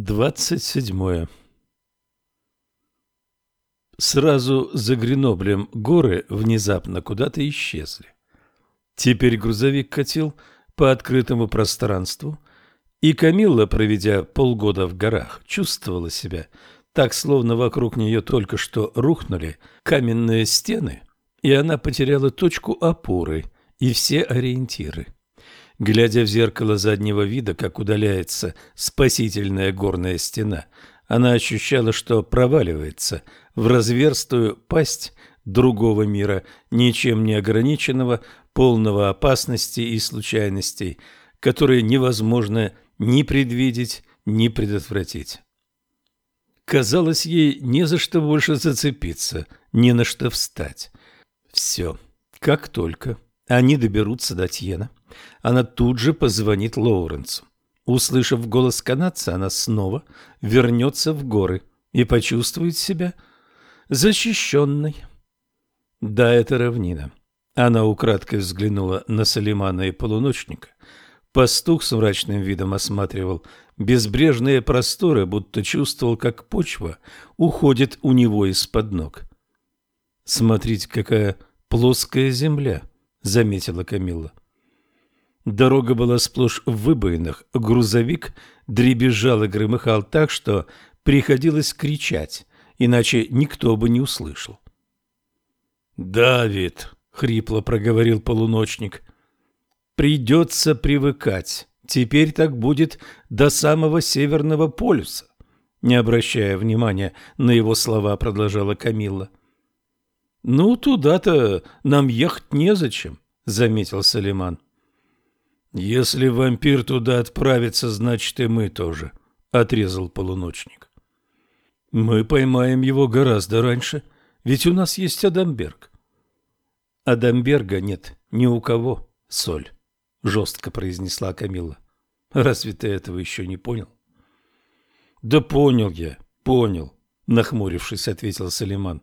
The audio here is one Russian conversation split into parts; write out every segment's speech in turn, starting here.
Двадцать седьмое. Сразу за Греноблем горы внезапно куда-то исчезли. Теперь грузовик катил по открытому пространству, и Камилла, проведя полгода в горах, чувствовала себя так, словно вокруг нее только что рухнули каменные стены, и она потеряла точку опоры и все ориентиры. Глядя в зеркало заднего вида, как удаляется спасительная горная стена, она ощущала, что проваливается в разверстую пасть другого мира, ничем не ограниченного, полного опасностей и случайностей, которые невозможно ни предвидеть, ни предотвратить. Казалось ей не за что больше зацепиться, не на что встать. Все, как только они доберутся до Тьена, она тут же позвонит Лоуренсу. Услышав голос канадца, она снова вернется в горы и почувствует себя защищенной. Да, это равнина. Она украдкой взглянула на Салимана и полуночника. Пастух с мрачным видом осматривал безбрежные просторы, будто чувствовал, как почва уходит у него из-под ног. «Смотрите, какая плоская земля!» — заметила Камилла. Дорога была сплошь в выбоинах, грузовик дребезжал и громыхал так, что приходилось кричать, иначе никто бы не услышал. «Давид!» — хрипло проговорил полуночник. «Придется привыкать. Теперь так будет до самого Северного полюса». Не обращая внимания на его слова, продолжала Камилла. «Ну, туда-то нам ехать незачем», — заметил Салиман. «Если вампир туда отправится, значит и мы тоже», — отрезал полуночник. «Мы поймаем его гораздо раньше, ведь у нас есть Адамберг». «Адамберга нет ни у кого, Соль», — жестко произнесла Камилла. «Разве ты этого еще не понял?» «Да понял я, понял», — нахмурившись, ответил Салиман.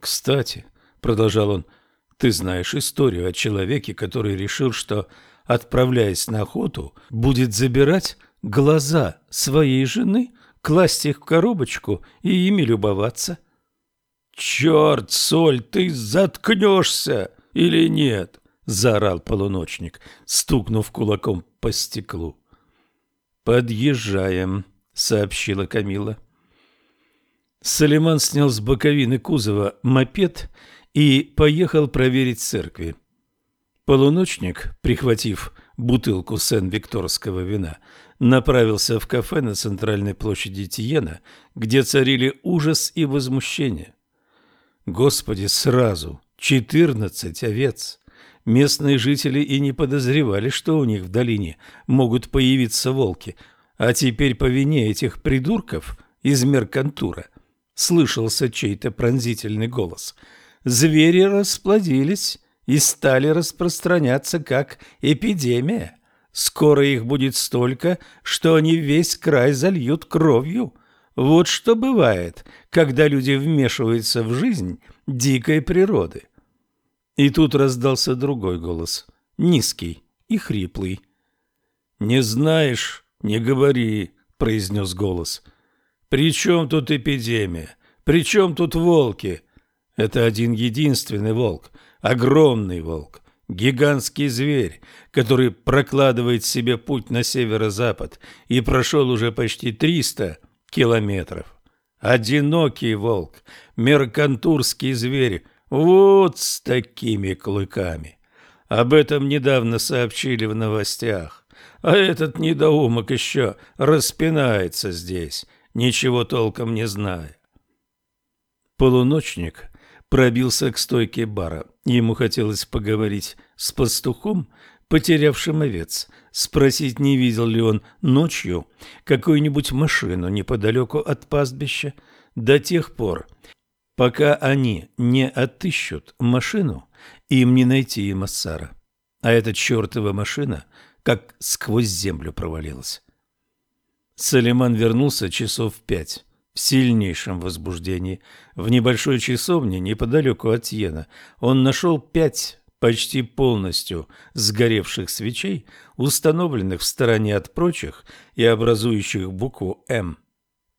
«Кстати», — продолжал он, — «ты знаешь историю о человеке, который решил, что отправляясь на охоту, будет забирать глаза своей жены, класть их в коробочку и ими любоваться. «Черт, Соль, ты заткнешься или нет?» — заорал полуночник, стукнув кулаком по стеклу. «Подъезжаем», — сообщила Камила. Салиман снял с боковины кузова мопед и поехал проверить церкви. Полуночник, прихватив бутылку Сен-Викторского вина, направился в кафе на центральной площади Тиена, где царили ужас и возмущение. Господи, сразу четырнадцать овец! Местные жители и не подозревали, что у них в долине могут появиться волки, а теперь по вине этих придурков из Меркантура слышался чей-то пронзительный голос. Звери расплодились и стали распространяться как эпидемия. Скоро их будет столько, что они весь край зальют кровью. Вот что бывает, когда люди вмешиваются в жизнь дикой природы. И тут раздался другой голос, низкий и хриплый. «Не знаешь, не говори», — произнес голос. «При чем тут эпидемия? При чем тут волки? Это один единственный волк, огромный волк, гигантский зверь, который прокладывает себе путь на северо-запад и прошел уже почти 300 километров. Одинокий волк, меркантурский зверь, вот с такими клыками. Об этом недавно сообщили в новостях. А этот недоумок еще распинается здесь, ничего толком не зная. Полуночник пробился к стойке бара. Ему хотелось поговорить с пастухом, потерявшим овец, спросить, не видел ли он ночью какую-нибудь машину неподалеку от пастбища, до тех пор, пока они не отыщут машину, им не найти и Массара. А эта чертова машина как сквозь землю провалилась. Салиман вернулся часов в пять в сильнейшем возбуждении. В небольшой часовне неподалеку от Йена он нашел пять почти полностью сгоревших свечей, установленных в стороне от прочих и образующих букву «М».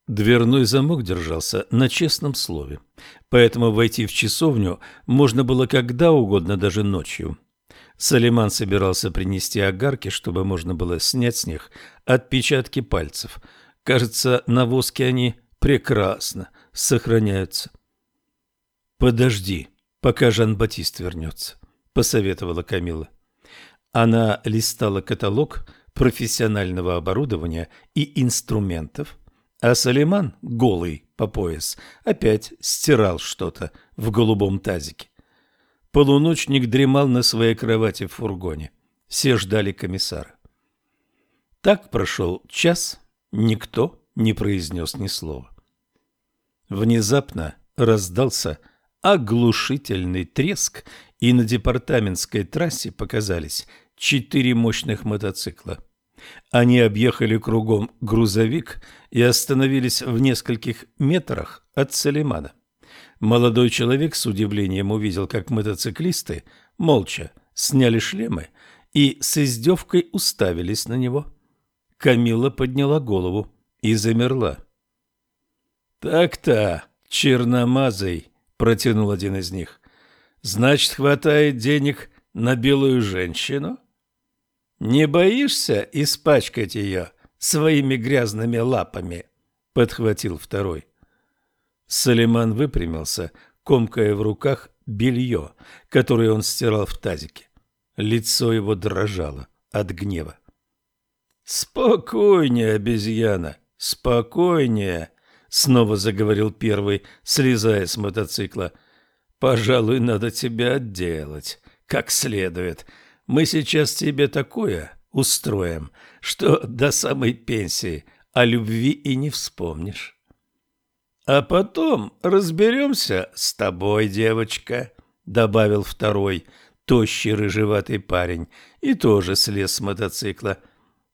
Дверной замок держался на честном слове, поэтому войти в часовню можно было когда угодно, даже ночью. Салиман собирался принести огарки, чтобы можно было снять с них отпечатки пальцев. Кажется, на воске они прекрасно сохраняются. «Подожди, пока Жан-Батист вернется», — посоветовала Камила. Она листала каталог профессионального оборудования и инструментов, а Салиман, голый по пояс, опять стирал что-то в голубом тазике. Полуночник дремал на своей кровати в фургоне. Все ждали комиссара. Так прошел час, никто не произнес ни слова. Внезапно раздался оглушительный треск, и на департаментской трассе показались четыре мощных мотоцикла. Они объехали кругом грузовик и остановились в нескольких метрах от Салимана. Молодой человек с удивлением увидел, как мотоциклисты молча сняли шлемы и с издевкой уставились на него. Камила подняла голову и замерла. «Так-то, черномазый», — протянул один из них. «Значит, хватает денег на белую женщину? Не боишься испачкать ее своими грязными лапами?» — подхватил второй. Салиман выпрямился, комкая в руках белье, которое он стирал в тазике. Лицо его дрожало от гнева. «Спокойнее, обезьяна, спокойнее!» — снова заговорил первый, слезая с мотоцикла. «Пожалуй, надо тебя отделать, как следует. Мы сейчас тебе такое устроим, что до самой пенсии о любви и не вспомнишь». А потом разберемся с тобой, девочка, добавил второй, тощий рыжеватый парень, и тоже слез с мотоцикла.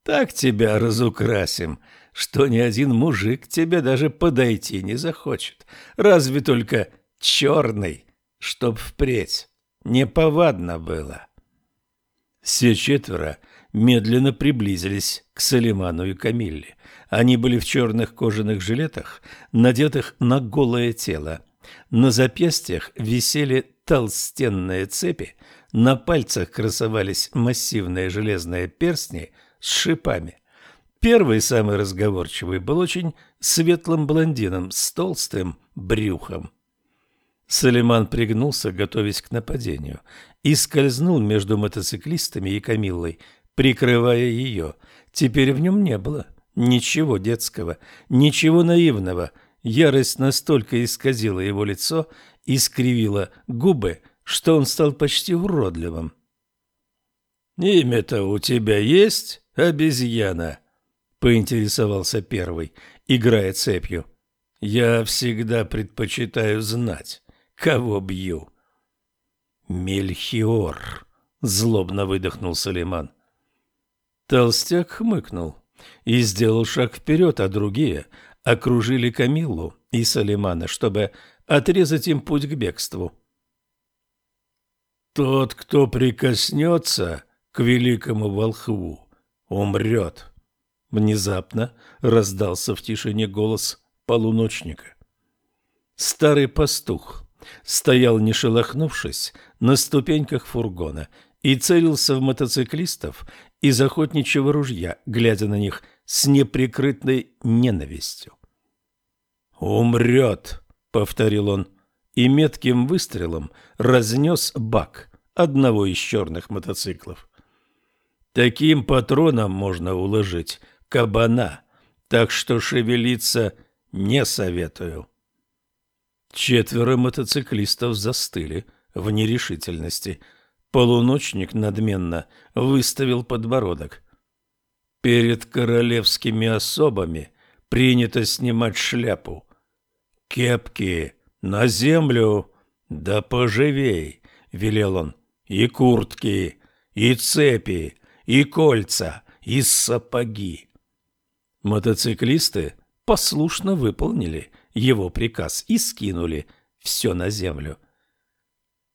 Так тебя разукрасим, что ни один мужик тебе даже подойти не захочет. Разве только черный, чтоб впредь неповадно было. Все четверо медленно приблизились к Салиману и Камилле. Они были в черных кожаных жилетах, надетых на голое тело. На запястьях висели толстенные цепи, на пальцах красовались массивные железные перстни с шипами. Первый, самый разговорчивый, был очень светлым блондином с толстым брюхом. Салиман пригнулся, готовясь к нападению, и скользнул между мотоциклистами и Камиллой, прикрывая ее. Теперь в нем не было Ничего детского, ничего наивного. Ярость настолько исказила его лицо и скривила губы, что он стал почти уродливым. «Имя-то у тебя есть, обезьяна?» — поинтересовался первый, играя цепью. «Я всегда предпочитаю знать, кого бью». «Мельхиор!» — злобно выдохнул Салиман. Толстяк хмыкнул и сделал шаг вперед, а другие окружили Камиллу и Салимана, чтобы отрезать им путь к бегству. «Тот, кто прикоснется к великому волхву, умрет!» Внезапно раздался в тишине голос полуночника. Старый пастух стоял, не шелохнувшись, на ступеньках фургона и целился в мотоциклистов из охотничьего ружья, глядя на них с неприкрытной ненавистью. «Умрет!» — повторил он, и метким выстрелом разнес бак одного из черных мотоциклов. Таким патроном можно уложить кабана, так что шевелиться не советую. Четверо мотоциклистов застыли в нерешительности — Полуночник надменно выставил подбородок. Перед королевскими особами принято снимать шляпу. Кепки на землю, да поживей, велел он, и куртки, и цепи, и кольца, и сапоги. Мотоциклисты послушно выполнили его приказ и скинули все на землю.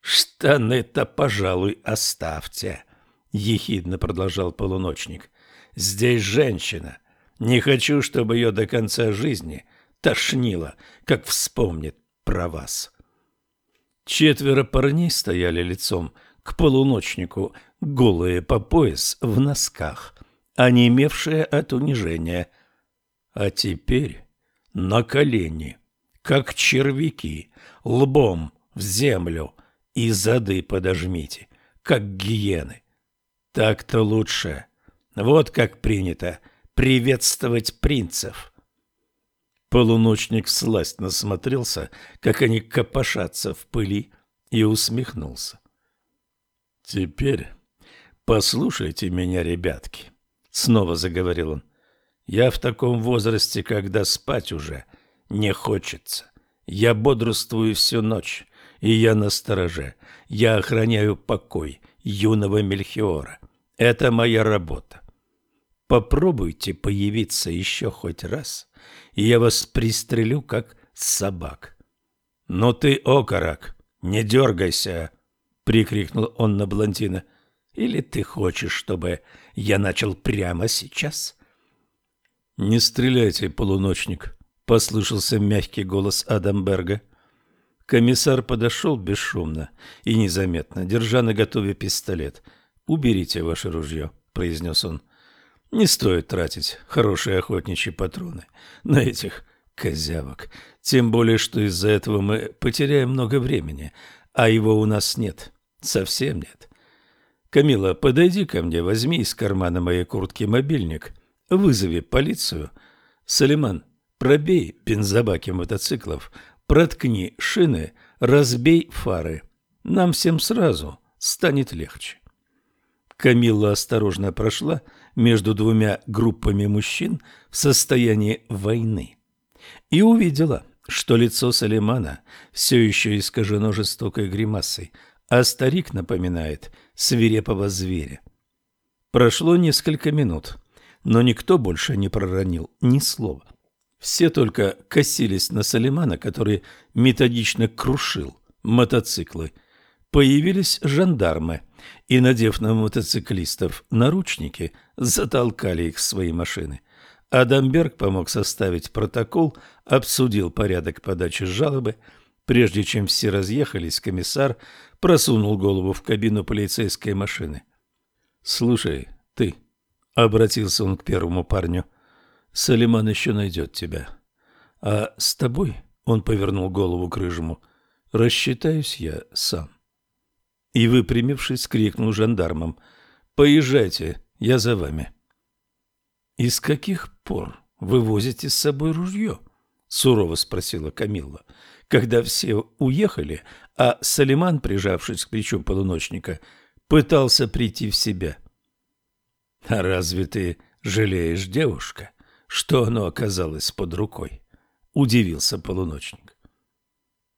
Штаны-то, пожалуй, оставьте, — ехидно продолжал полуночник. Здесь женщина. Не хочу, чтобы ее до конца жизни тошнило, как вспомнит про вас. Четверо парней стояли лицом к полуночнику, голые по пояс в носках, онемевшие от унижения. А теперь на колени, как червяки, лбом в землю и зады подожмите, как гиены. Так-то лучше. Вот как принято приветствовать принцев. Полуночник всласть насмотрелся, как они копошатся в пыли, и усмехнулся. «Теперь послушайте меня, ребятки», — снова заговорил он. «Я в таком возрасте, когда спать уже не хочется. Я бодрствую всю ночь, и я на стороже. Я охраняю покой юного Мельхиора. Это моя работа. Попробуйте появиться еще хоть раз, и я вас пристрелю, как собак. Но «Ну ты, окорок, не дергайся!» — прикрикнул он на блондина. «Или ты хочешь, чтобы я начал прямо сейчас?» «Не стреляйте, полуночник!» — послышался мягкий голос Адамберга. Комиссар подошел бесшумно и незаметно, держа наготове пистолет. «Уберите ваше ружье», — произнес он. Не стоит тратить хорошие охотничьи патроны на этих козявок. Тем более, что из-за этого мы потеряем много времени, а его у нас нет. Совсем нет. Камила, подойди ко мне, возьми из кармана моей куртки мобильник, вызови полицию. Салиман, пробей бензобаки мотоциклов, проткни шины, разбей фары. Нам всем сразу станет легче. Камилла осторожно прошла между двумя группами мужчин в состоянии войны и увидела, что лицо Салимана все еще искажено жестокой гримасой, а старик напоминает свирепого зверя. Прошло несколько минут, но никто больше не проронил ни слова. Все только косились на Салимана, который методично крушил мотоциклы. Появились жандармы – и, надев на мотоциклистов наручники, затолкали их в свои машины. Адамберг помог составить протокол, обсудил порядок подачи жалобы. Прежде чем все разъехались, комиссар просунул голову в кабину полицейской машины. «Слушай, ты», — обратился он к первому парню, — «Салиман еще найдет тебя. А с тобой, — он повернул голову к рыжему, — рассчитаюсь я сам» и, выпрямившись, крикнул жандармам. «Поезжайте, я за вами». «И с каких пор вы возите с собой ружье?» — сурово спросила Камилла. Когда все уехали, а Салиман, прижавшись к плечу полуночника, пытался прийти в себя. «А разве ты жалеешь, девушка, что оно оказалось под рукой?» — удивился полуночник.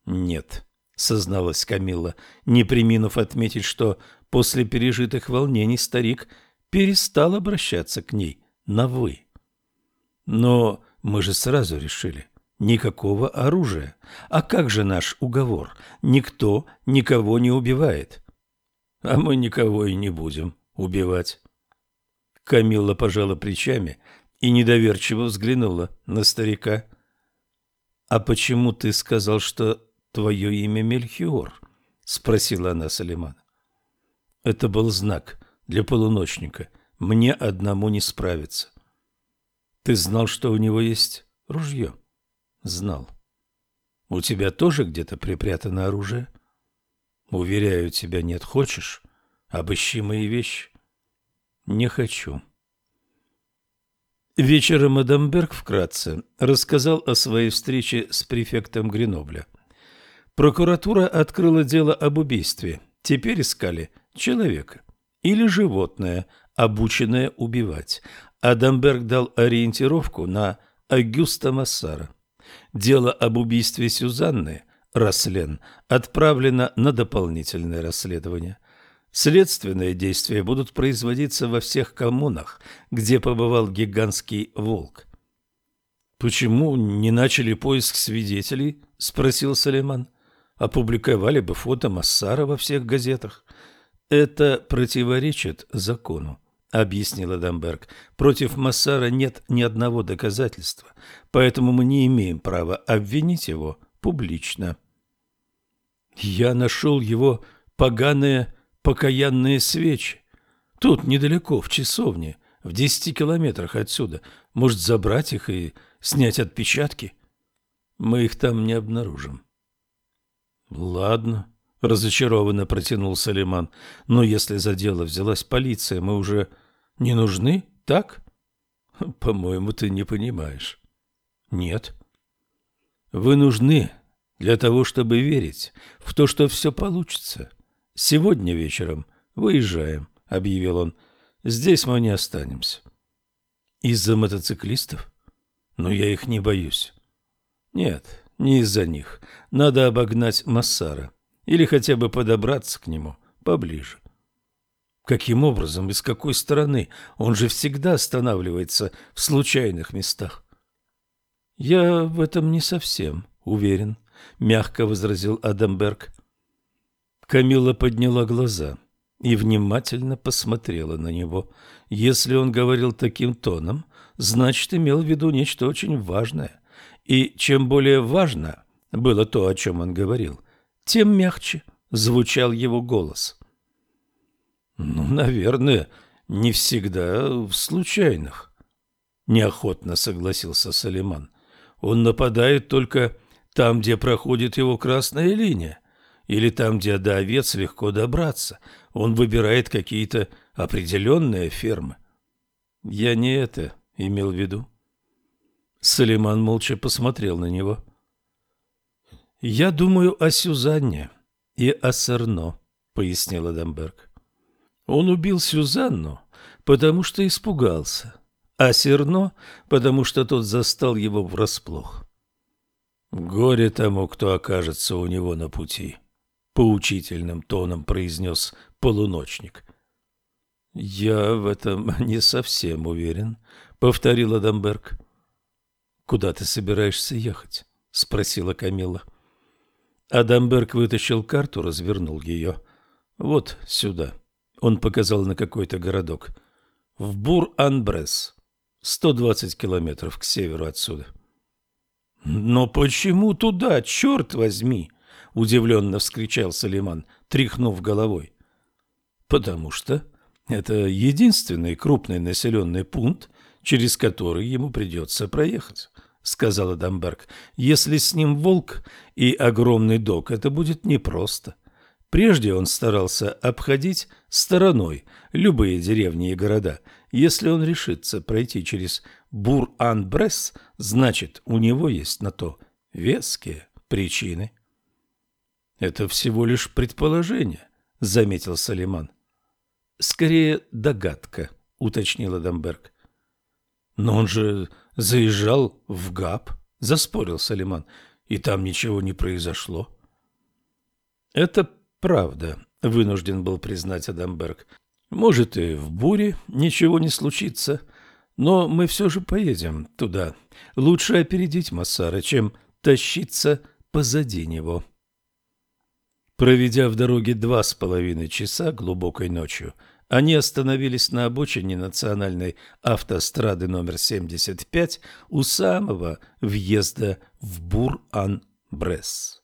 «Нет», созналась Камилла, не приминув отметить, что после пережитых волнений старик перестал обращаться к ней на «вы». Но мы же сразу решили, никакого оружия. А как же наш уговор? Никто никого не убивает. А мы никого и не будем убивать. Камилла пожала плечами и недоверчиво взглянула на старика. «А почему ты сказал, что твое имя Мельхиор? — спросила она Салимана. Это был знак для полуночника. Мне одному не справиться. Ты знал, что у него есть ружье? Знал. У тебя тоже где-то припрятано оружие? Уверяю тебя, нет. Хочешь? Обыщи мои вещи. Не хочу. Вечером Адамберг вкратце рассказал о своей встрече с префектом Гренобля. Прокуратура открыла дело об убийстве. Теперь искали человека или животное, обученное убивать. Адамберг дал ориентировку на Агюста Массара. Дело об убийстве Сюзанны Раслен отправлено на дополнительное расследование. Следственные действия будут производиться во всех коммунах, где побывал гигантский волк. «Почему не начали поиск свидетелей?» – спросил Салиман. опубликовали бы фото Массара во всех газетах. Это противоречит закону, объяснил Адамберг. Против Массара нет ни одного доказательства, поэтому мы не имеем права обвинить его публично. Я нашел его поганые покаянные свечи. Тут недалеко, в часовне, в десяти километрах отсюда. Может, забрать их и снять отпечатки? Мы их там не обнаружим. Ладно, разочарованно протянул Салиман. Но если за дело взялась полиция, мы уже не нужны, так? По-моему, ты не понимаешь. Нет. Вы нужны для того, чтобы верить в то, что все получится. Сегодня вечером выезжаем, объявил он. Здесь мы не останемся. Из-за мотоциклистов? Но я их не боюсь. Нет, не из-за них. Надо обогнать Массара. Или хотя бы подобраться к нему поближе. Каким образом и с какой стороны? Он же всегда останавливается в случайных местах. Я в этом не совсем уверен, мягко возразил Адамберг. Камила подняла глаза и внимательно посмотрела на него. Если он говорил таким тоном, значит, имел в виду нечто очень важное. И чем более важно было то, о чем он говорил, тем мягче звучал его голос. «Ну, наверное, не всегда в случайных», — неохотно согласился Салиман. «Он нападает только там, где проходит его красная линия или там, где до овец легко добраться. Он выбирает какие-то определенные фермы. Я не это имел в виду. Салиман молча посмотрел на него. «Я думаю о Сюзанне и о Серно», — пояснил Адамберг. «Он убил Сюзанну, потому что испугался, а Серно, потому что тот застал его врасплох. Горе тому, кто окажется у него на пути». — поучительным тоном произнес полуночник. — Я в этом не совсем уверен, — повторил Адамберг. — Куда ты собираешься ехать? — спросила Камила. Адамберг вытащил карту, развернул ее. — Вот сюда. Он показал на какой-то городок. В Бур-Анбрес. 120 километров к северу отсюда. — Но почему туда, черт возьми? —— удивленно вскричал Салиман, тряхнув головой. «Потому что это единственный крупный населенный пункт, через который ему придется проехать», — сказал Адамберг. «Если с ним волк и огромный док, это будет непросто». Прежде он старался обходить стороной любые деревни и города. Если он решится пройти через Бур-Ан-Бресс, значит, у него есть на то веские причины. Это всего лишь предположение, заметил Салиман. Скорее догадка, уточнил Адамберг. Но он же заезжал в ГАП, заспорил Салиман, и там ничего не произошло. Это правда, вынужден был признать Адамберг. Может, и в буре ничего не случится, но мы все же поедем туда. Лучше опередить Массара, чем тащиться позади него. Проведя в дороге два с половиной часа глубокой ночью, они остановились на обочине национальной автострады номер 75 у самого въезда в Бур-Ан-Бресс.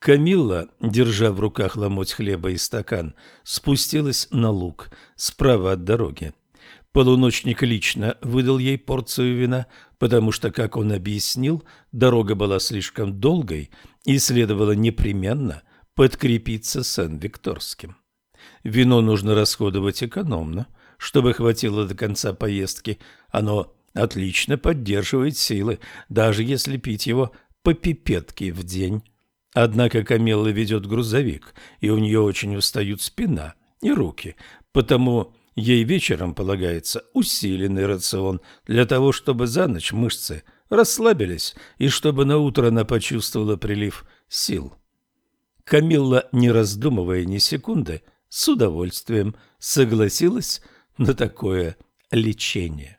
Камилла, держа в руках ломоть хлеба и стакан, спустилась на луг справа от дороги. Полуночник лично выдал ей порцию вина, потому что, как он объяснил, дорога была слишком долгой и следовало непременно подкрепиться Сен-Викторским. Вино нужно расходовать экономно, чтобы хватило до конца поездки. Оно отлично поддерживает силы, даже если пить его по пипетке в день. Однако Камелла ведет грузовик, и у нее очень устают спина и руки, потому Ей вечером полагается усиленный рацион для того, чтобы за ночь мышцы расслабились и чтобы на утро она почувствовала прилив сил. Камилла, не раздумывая ни секунды, с удовольствием согласилась на такое лечение.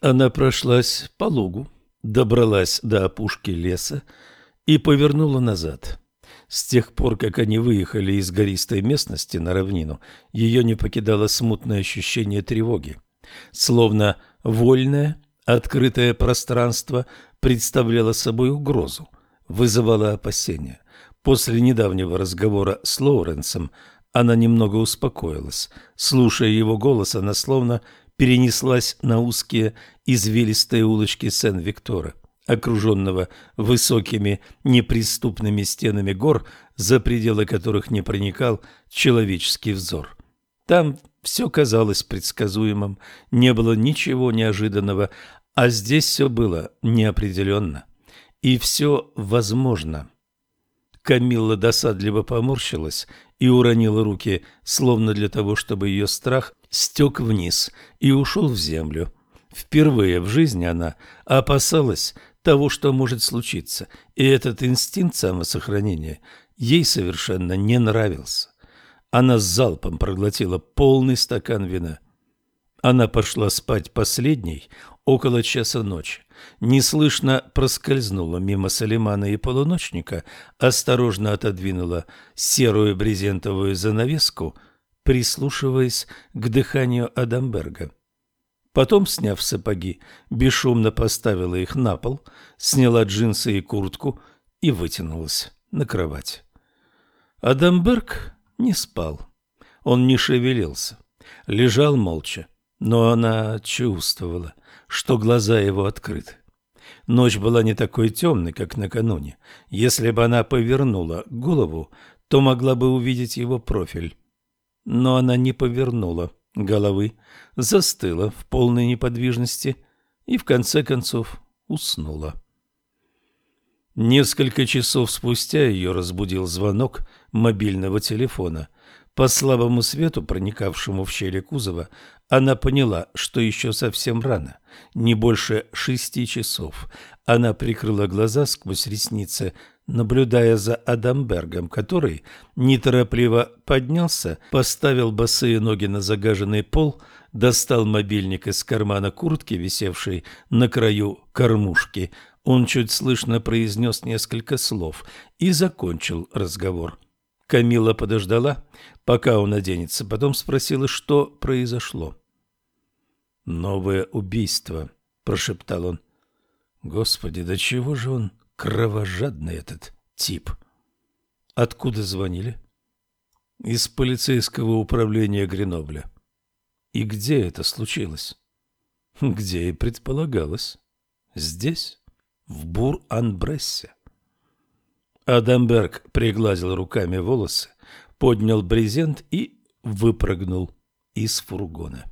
Она прошлась по лугу, добралась до опушки леса и повернула назад. С тех пор, как они выехали из гористой местности на равнину, ее не покидало смутное ощущение тревоги. Словно вольное, открытое пространство представляло собой угрозу, вызывало опасения. После недавнего разговора с Лоуренсом она немного успокоилась. Слушая его голос, она словно перенеслась на узкие извилистые улочки Сен-Виктора окруженного высокими неприступными стенами гор, за пределы которых не проникал человеческий взор. Там все казалось предсказуемым, не было ничего неожиданного, а здесь все было неопределенно. И все возможно. Камилла досадливо поморщилась и уронила руки, словно для того, чтобы ее страх стек вниз и ушел в землю. Впервые в жизни она опасалась того, что может случиться, и этот инстинкт самосохранения ей совершенно не нравился. Она с залпом проглотила полный стакан вина. Она пошла спать последней около часа ночи. Неслышно проскользнула мимо Салимана и полуночника, осторожно отодвинула серую брезентовую занавеску, прислушиваясь к дыханию Адамберга. Потом, сняв сапоги, бесшумно поставила их на пол, сняла джинсы и куртку и вытянулась на кровать. Адамберг не спал. Он не шевелился, лежал молча, но она чувствовала, что глаза его открыты. Ночь была не такой темной, как накануне. Если бы она повернула голову, то могла бы увидеть его профиль. Но она не повернула головы, застыла в полной неподвижности и в конце концов уснула. Несколько часов спустя ее разбудил звонок мобильного телефона. По слабому свету, проникавшему в щели кузова, она поняла, что еще совсем рано, не больше шести часов. Она прикрыла глаза сквозь ресницы, наблюдая за Адамбергом, который неторопливо поднялся, поставил босые ноги на загаженный пол, достал мобильник из кармана куртки, висевшей на краю кормушки. Он чуть слышно произнес несколько слов и закончил разговор. Камила подождала, пока он оденется, потом спросила, что произошло. «Новое убийство», — прошептал он. «Господи, до чего же он кровожадный этот тип?» «Откуда звонили?» «Из полицейского управления Гренобля». «И где это случилось?» «Где и предполагалось. Здесь, в Бур-Анбрессе». Адамберг пригладил руками волосы, поднял брезент и выпрыгнул из фургона.